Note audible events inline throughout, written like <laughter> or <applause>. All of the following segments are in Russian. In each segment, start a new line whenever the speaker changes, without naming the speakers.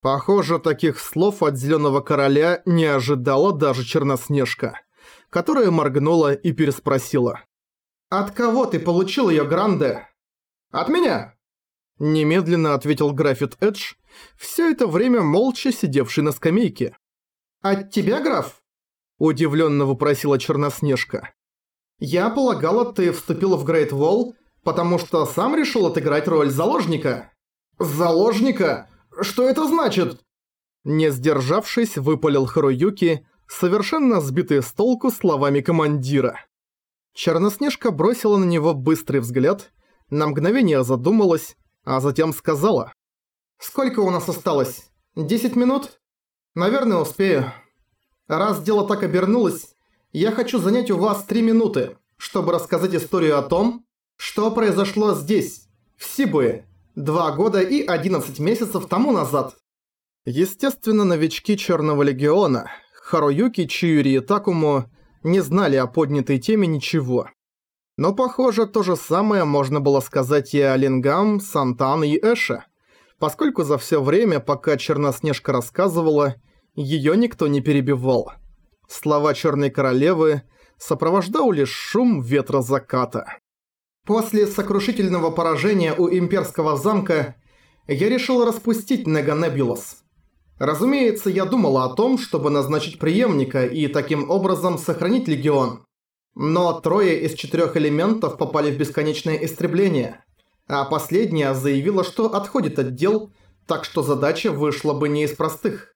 Похоже, таких слов от Зелёного Короля не ожидала даже Черноснежка, которая моргнула и переспросила. «От кого ты получил её, Гранде?» «От меня!» Немедленно ответил Графит Эдж, всё это время молча сидевший на скамейке. «От тебя, граф?» Удивленно вопросила Черноснежка. «Я полагала, ты вступила в Грейт Волл, потому что сам решил отыграть роль заложника». «Заложника? Что это значит?» Не сдержавшись, выпалил Харуюки, совершенно сбитый с толку словами командира. Черноснежка бросила на него быстрый взгляд, на мгновение задумалась, а затем сказала. «Сколько у нас осталось? Десять минут? Наверное, успею. Раз дело так обернулось, я хочу занять у вас три минуты, чтобы рассказать историю о том, что произошло здесь, в Сибуе, два года и одиннадцать месяцев тому назад». Естественно, новички Черного Легиона, Харуюки, Чиюри и Такому не знали о поднятой теме ничего. Но, похоже, то же самое можно было сказать и о Лингам, Сантан и Эше, поскольку за все время, пока Черноснежка рассказывала, ее никто не перебивал. Слова Черной Королевы сопровождал лишь шум ветра заката. После сокрушительного поражения у Имперского замка я решил распустить Неганебулос. Разумеется, я думала о том, чтобы назначить преемника и таким образом сохранить Легион. Но трое из четырех элементов попали в бесконечное истребление, а последняя заявила, что отходит от дел, так что задача вышла бы не из простых.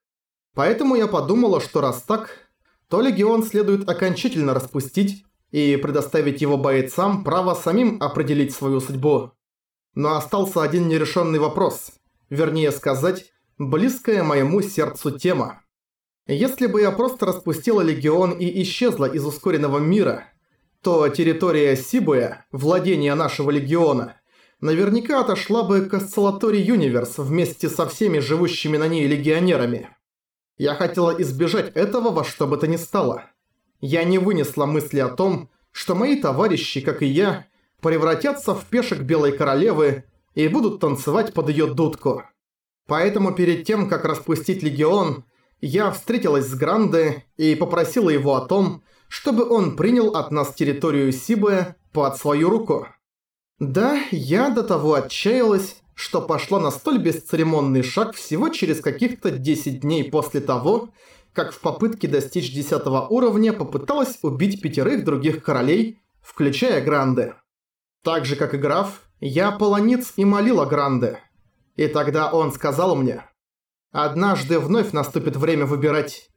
Поэтому я подумала, что раз так, то Легион следует окончательно распустить и предоставить его бойцам право самим определить свою судьбу. Но остался один нерешенный вопрос, вернее сказать, близкая моему сердцу тема. Если бы я просто распустила Легион и исчезла из ускоренного мира, то территория Сибуя, владение нашего легиона, наверняка отошла бы к осциллатории Юниверс вместе со всеми живущими на ней легионерами. Я хотела избежать этого во что бы то ни стало. Я не вынесла мысли о том, что мои товарищи, как и я, превратятся в пешек Белой Королевы и будут танцевать под ее дудку. Поэтому перед тем, как распустить Легион, я встретилась с Гранде и попросила его о том, чтобы он принял от нас территорию Сибы под свою руку. Да, я до того отчаялась, что пошла на столь бесцеремонный шаг всего через каких-то 10 дней после того, как в попытке достичь 10 уровня попыталась убить пятерых других королей, включая Гранде. Так же, как и граф, я полонец и молила Гранде. И тогда он сказал мне, «Однажды вновь наступит время выбирать,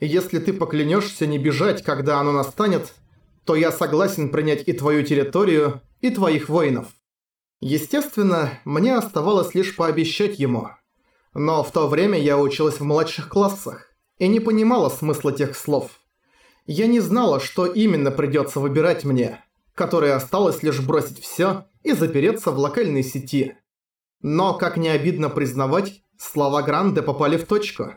если ты поклянешься не бежать, когда оно настанет, то я согласен принять и твою территорию, и твоих воинов. Естественно, мне оставалось лишь пообещать ему. Но в то время я училась в младших классах и не понимала смысла тех слов. Я не знала, что именно придется выбирать мне, которое осталось лишь бросить все и запереться в локальной сети. Но, как не обидно признавать, слова Гранде попали в точку.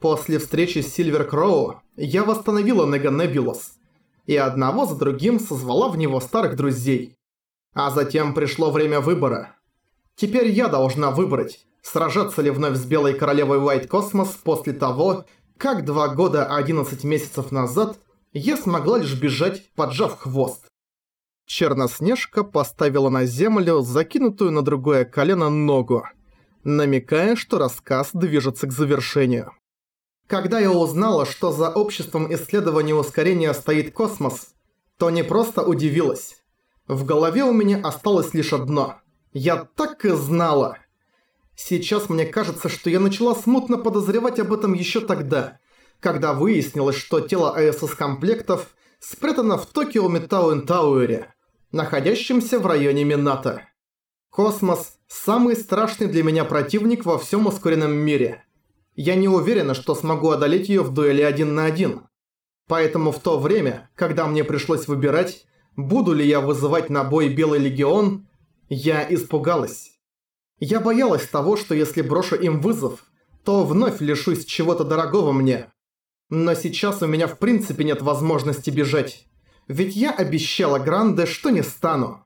После встречи с Сильвер Кроу я восстановила Неганебулос и одного за другим созвала в него старых друзей. А затем пришло время выбора. Теперь я должна выбрать, сражаться ли вновь с Белой Королевой White Cosmos после того, как два года 11 месяцев назад я смогла лишь бежать, поджав хвост. Черноснежка поставила на землю закинутую на другое колено ногу, намекая, что рассказ движется к завершению. Когда я узнала, что за обществом исследования ускорения стоит космос, то не просто удивилась. В голове у меня осталось лишь одно. Я так и знала. Сейчас мне кажется, что я начала смутно подозревать об этом еще тогда, когда выяснилось, что тело ИСС-комплектов спрятано в Токио Мидтаун Тауэре, находящемся в районе Минато. Космос – самый страшный для меня противник во всем ускоренном мире – я не уверена, что смогу одолеть её в дуэли один на один. Поэтому в то время, когда мне пришлось выбирать, буду ли я вызывать на бой Белый Легион, я испугалась. Я боялась того, что если брошу им вызов, то вновь лишусь чего-то дорогого мне. Но сейчас у меня в принципе нет возможности бежать. Ведь я обещала Гранде, что не стану.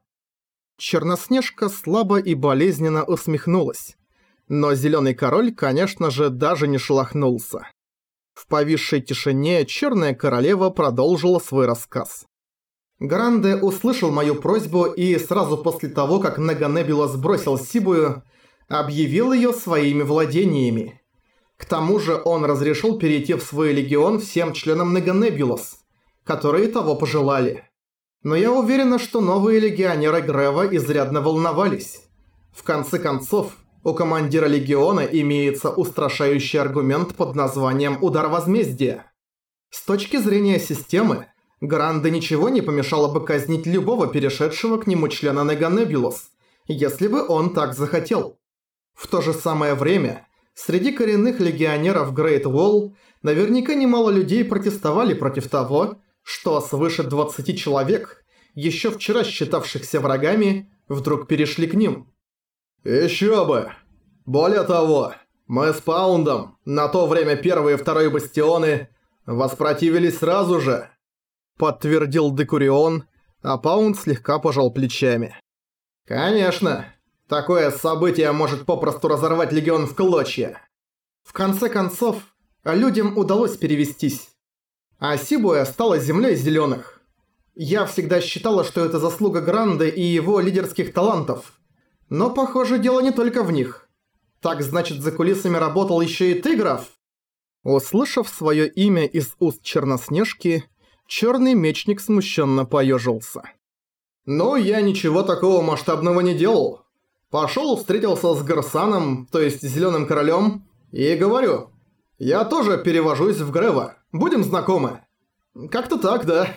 Черноснежка слабо и болезненно усмехнулась. Но Зелёный Король, конечно же, даже не шелохнулся. В повисшей тишине Черная Королева продолжила свой рассказ. Гранде услышал мою просьбу и сразу после того, как Неганебила сбросил Сибую, объявил её своими владениями. К тому же он разрешил перейти в свой легион всем членам Неганебилос, которые того пожелали. Но я уверена, что новые легионеры Грева изрядно волновались. В конце концов, у командира легиона имеется устрашающий аргумент под названием «Удар возмездия». С точки зрения системы, Гранде ничего не помешало бы казнить любого перешедшего к нему члена Неганебулос, если бы он так захотел. В то же самое время, Среди коренных легионеров Great Wall наверняка немало людей протестовали против того, что свыше 20 человек, еще вчера считавшихся врагами, вдруг перешли к ним.
«Еще бы! Более того, мы с Паундом, на то время первые и второй бастионы, воспротивились сразу же»,
подтвердил Декурион, а Паунд слегка пожал плечами.
«Конечно, Такое событие может попросту разорвать Легион в клочья.
В конце концов, людям удалось перевестись. А Сибуя стала землей зеленых. Я всегда считала, что это заслуга Гранды и его лидерских талантов. Но, похоже, дело не только в них. Так значит, за кулисами работал еще и ты? Услышав свое имя из уст Черноснежки, черный мечник смущенно поежился.
«Ну, я ничего такого масштабного не делал. Пошел, встретился с Гарсаном, то есть Зеленым Королем, и говорю, я тоже перевожусь в Грева, будем знакомы. Как-то так, да.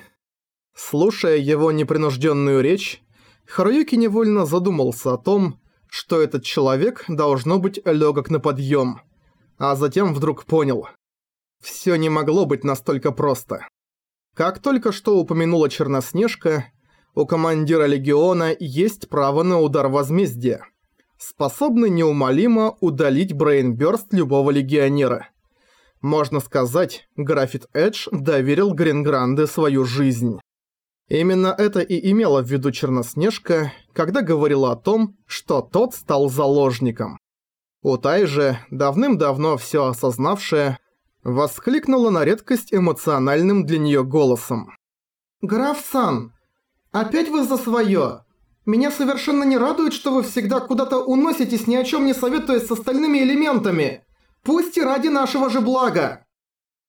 Слушая его непринужденную речь, Харуюки невольно задумался о том, что этот человек должно быть легок на подъем, а затем вдруг понял. Все не могло быть настолько просто. Как только что упомянула Черноснежка, у командира легиона есть право на удар возмездия, способный неумолимо удалить брейнбёрст любого легионера. Можно сказать, Графит Эдж доверил Грингранде свою жизнь. Именно это и имела в виду Черноснежка, когда говорила о том, что тот стал заложником. Утай же, давным-давно все осознавшая, воскликнула на редкость эмоциональным для нее голосом. «Граф Сан, «Опять вы за своё? Меня совершенно не радует, что вы всегда куда-то уноситесь, ни о чём не советуясь с остальными элементами. Пусть и ради нашего же блага!»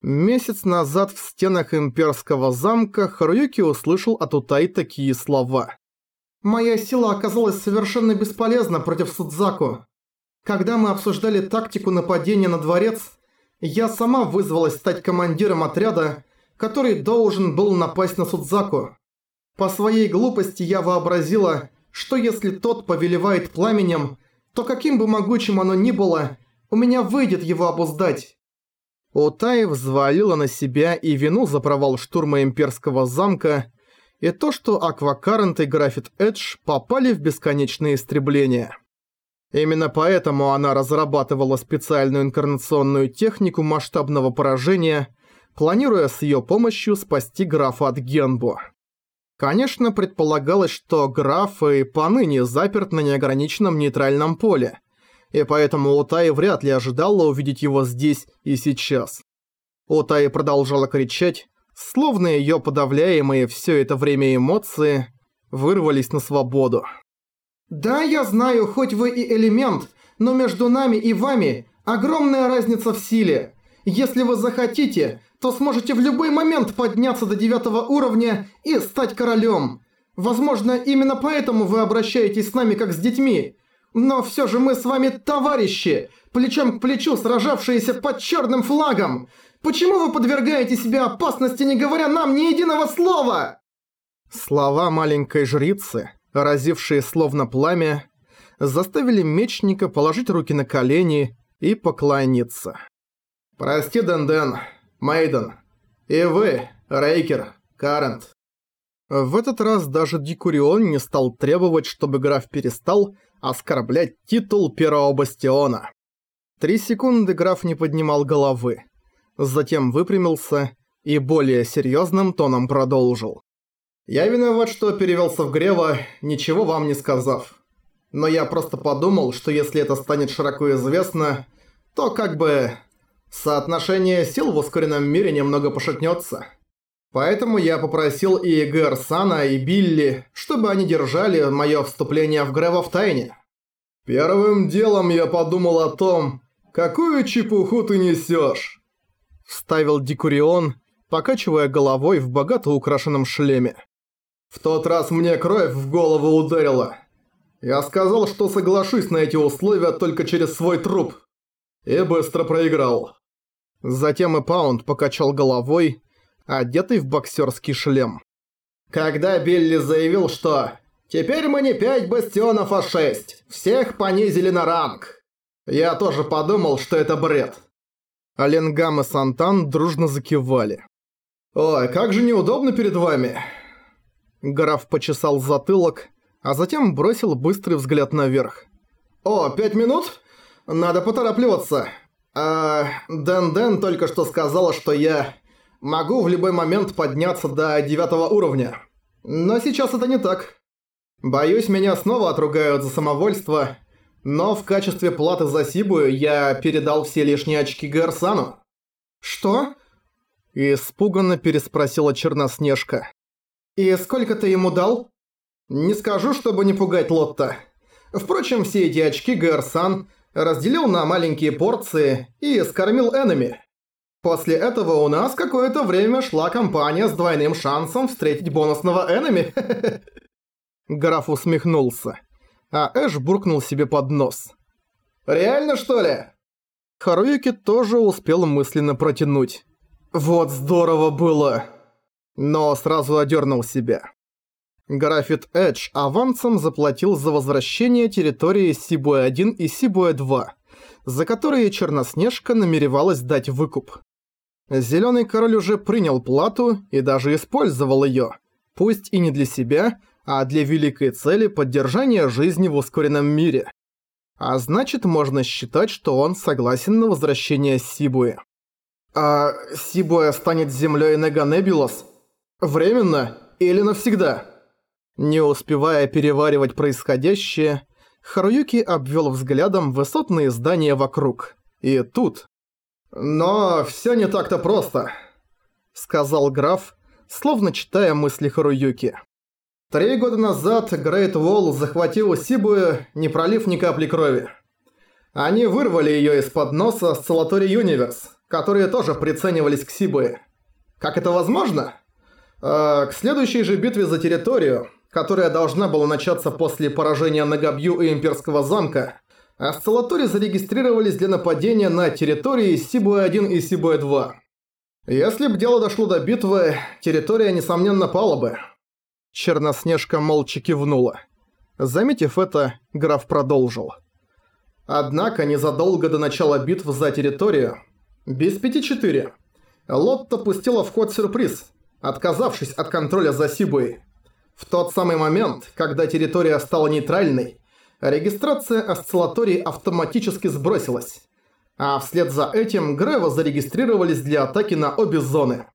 Месяц назад в стенах имперского замка Харуюки услышал от Утай такие слова. «Моя сила оказалась совершенно бесполезна против Судзаку. Когда мы обсуждали тактику нападения на дворец, я сама вызвалась стать командиром отряда, который должен был напасть на Судзаку. По своей глупости я вообразила, что если тот повелевает пламенем, то каким бы могучим оно ни было, у меня выйдет его обуздать. Утай взвалила на себя и вину за провал штурма имперского замка, и то, что Аквакарент и Графит Эдж попали в бесконечное истребление. Именно поэтому она разрабатывала специальную инкарнационную технику масштабного поражения, планируя с ее помощью спасти графа от Генбо. Конечно, предполагалось, что граф и поныне заперт на неограниченном нейтральном поле, и поэтому Утай вряд ли ожидала увидеть его здесь и сейчас. Утай продолжала кричать, словно её подавляемые всё это время эмоции вырвались на свободу. «Да, я знаю, хоть вы и элемент, но между нами и вами огромная разница в силе. Если вы захотите, то сможете в любой момент подняться до девятого уровня и стать королем. Возможно, именно поэтому вы обращаетесь с нами как с детьми. Но все же мы с вами товарищи, плечом к плечу сражавшиеся под черным флагом. Почему вы подвергаете себя опасности, не говоря нам ни единого слова?» Слова маленькой жрицы, разившие словно пламя, заставили мечника положить руки на колени и поклониться.
«Прости, Денден, Мейден. И вы, Рейкер, Карент.
В этот раз даже Дикурион не стал требовать, чтобы граф перестал оскорблять титул первого бастиона. Три секунды граф не поднимал головы. Затем выпрямился и более серьезным тоном продолжил.
«Я виноват, что перевелся в Грева, ничего вам не сказав.
Но я просто подумал, что если это станет широко известно, то как бы соотношение сил в ускоренном мире немного пошатнется. Поэтому я попросил и Гэр Сана, и Билли, чтобы они держали мое вступление в Грэва в тайне. Первым делом я подумал о том, какую чепуху ты несешь, вставил Дикурион, покачивая головой в богато украшенном шлеме. В тот раз мне кровь в голову ударила. Я сказал, что соглашусь на эти условия только через свой труп. И быстро проиграл. Затем и Паунд покачал головой, одетый в боксерский шлем. Когда Билли заявил, что «Теперь мы не пять бастионов, а шесть. Всех понизили на ранг». Я тоже подумал, что это бред. Оленгам и Сантан дружно закивали. «Ой, как же неудобно перед вами!» Граф почесал затылок, а затем бросил быстрый взгляд наверх. «О, пять минут? Надо поторапливаться. Дэн-Дэн только что сказала, что я могу в любой момент подняться до девятого уровня. Но сейчас это не так. Боюсь, меня снова отругают за самовольство, но в качестве платы за Сибую я передал все лишние очки Гарсану». «Что?» Испуганно переспросила Черноснежка. «И сколько ты ему дал?» «Не скажу, чтобы не пугать Лотта. Впрочем, все эти очки Гэрсан разделил на маленькие порции и скормил Эннами. После этого у нас какое-то время шла кампания с двойным шансом встретить бонусного Эннами. <laughs> Граф усмехнулся, а Эш буркнул себе под нос. «Реально, что ли?» Харуюки тоже успел мысленно протянуть. «Вот здорово было!» но сразу одернул себя. Графит Эдж авансом заплатил за возвращение территории Сибуэ-1 и Сибуэ-2, за которые Черноснежка намеревалась дать выкуп. Зелёный король уже принял плату и даже использовал её, пусть и не для себя, а для великой цели поддержания жизни в ускоренном мире. А значит, можно считать, что он согласен на возвращение Сибуэ. А Сибуэ станет землёй Неганебулос? Временно или навсегда? Не успевая переваривать происходящее, Харуюки обвел взглядом высотные здания вокруг. И тут... «Но все не так-то просто», — сказал граф, словно читая мысли Харуюки. Три года назад Грейт Уолл захватил Сибую, не пролив ни капли крови. Они вырвали ее из-под носа Сцелатори Юниверс, которые тоже приценивались к Сибуе. Как это возможно? А, к следующей же битве за территорию, которая должна была начаться после поражения Нагабью и Имперского замка, Осциллатори зарегистрировались для нападения на территории Сибуэ-1 и Сибуэ-2. Если б дело дошло до битвы, территория, несомненно, пала бы. Черноснежка молча кивнула. Заметив это, граф продолжил. Однако, незадолго до начала битв за территорию, без пяти четыре, Лотта пустила в ход сюрприз – отказавшись от контроля за Сибуей. В тот самый момент, когда территория стала нейтральной, регистрация осциллаторий автоматически сбросилась, а вслед за этим Грева зарегистрировались для атаки на обе зоны.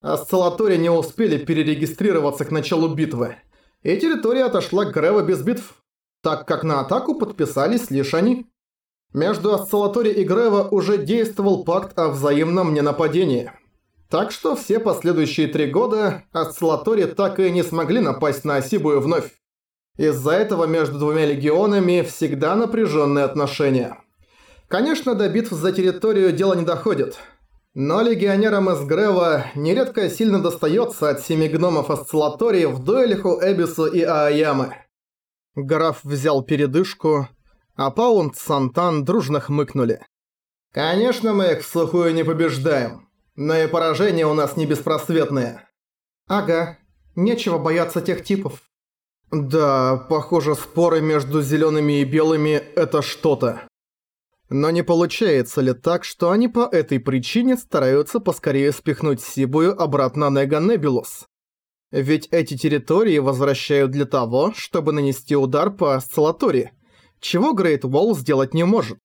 Осциллатории не успели перерегистрироваться к началу битвы, и территория отошла к Грева без битв, так как на атаку подписались лишь они. Между Осциллатори и Грева уже действовал пакт о взаимном ненападении – так что все последующие три года Осциллатори так и не смогли напасть на Осибую вновь. Из-за этого между двумя легионами всегда напряженные отношения. Конечно, до битв за территорию дело не доходит. Но легионерам из Грева нередко сильно достается от семи гномов Осциллатории в дуэлях у Эбису и Ааямы. Граф взял передышку, а Паунд с Сантан дружно хмыкнули. «Конечно, мы их в сухую не побеждаем. Но и поражения у нас не беспросветные. Ага, нечего бояться тех типов. Да, похоже, споры между зелеными и белыми – это что-то. Но не получается ли так, что они по этой причине стараются поскорее спихнуть Сибую обратно на Эганебулус? Ведь эти территории возвращают для того, чтобы нанести удар по осциллатории, чего Грейт Уолл сделать не может.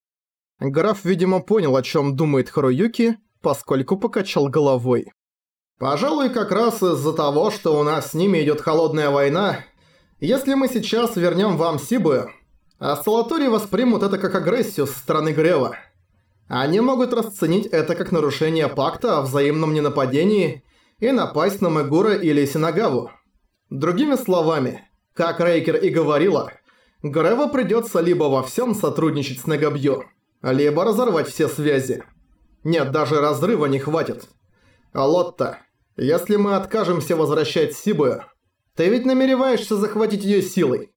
Граф, видимо, понял, о чем думает Харуюки, поскольку покачал головой. «Пожалуй, как раз из-за того, что у нас с ними идет холодная война, если мы сейчас вернем вам Сибы, А воспримут это как агрессию со стороны Грева. Они могут расценить это как нарушение пакта о взаимном ненападении и напасть на Мегура или Синагаву. Другими словами, как Рейкер и говорила, Грева придется либо во всем сотрудничать с Негабью, либо разорвать все связи. Нет, даже разрыва не хватит. А Лотта, если мы откажемся возвращать Сибую, ты ведь намереваешься захватить ее силой?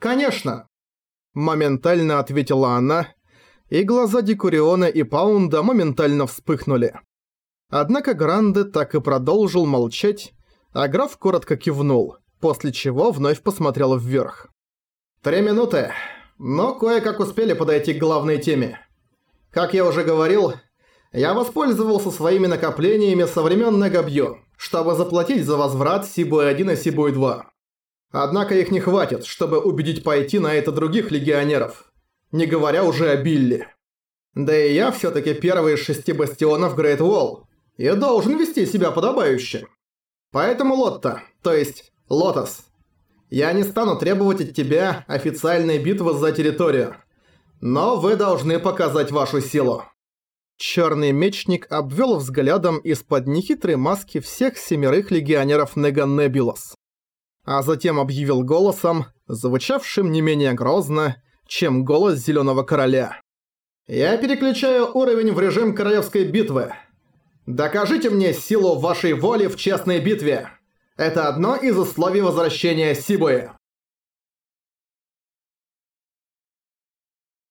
Конечно. Моментально ответила она, и глаза Декуриона и Паунда моментально вспыхнули. Однако Гранде так и продолжил молчать, а граф коротко кивнул, после чего вновь посмотрел вверх. «Три минуты, но кое-как успели подойти к главной теме. Как я уже говорил, я воспользовался своими накоплениями со времен Негабью, чтобы заплатить за возврат Сибуэ-1 и Сибуэ-2. Однако их не хватит, чтобы убедить пойти на это других легионеров, не говоря уже о Билли. Да и я все таки первый из шести бастионов Грейт Уолл, и должен вести себя подобающе. Поэтому Лотта, то есть Лотос, я не стану требовать от тебя официальной битвы за территорию, но вы должны показать вашу силу. Черный мечник обвел взглядом из-под нехитрой маски всех семерых легионеров Неганебилос. А затем объявил голосом, звучавшим не менее грозно, чем голос Зеленого Короля. «Я переключаю уровень в режим Королевской битвы. Докажите мне силу вашей воли в честной битве. Это одно из условий возвращения Сибуи».